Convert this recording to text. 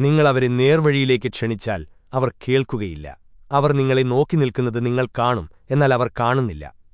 നിങ്ങൾ അവരെ നേർവഴിയിലേക്ക് ക്ഷണിച്ചാൽ അവർ കേൾക്കുകയില്ല. അവർ നിങ്ങളെ നോക്കി നിൽക്കുന്നത് നിങ്ങൾ കാണും എന്നാൽ അവർ കാണുന്നില്ല.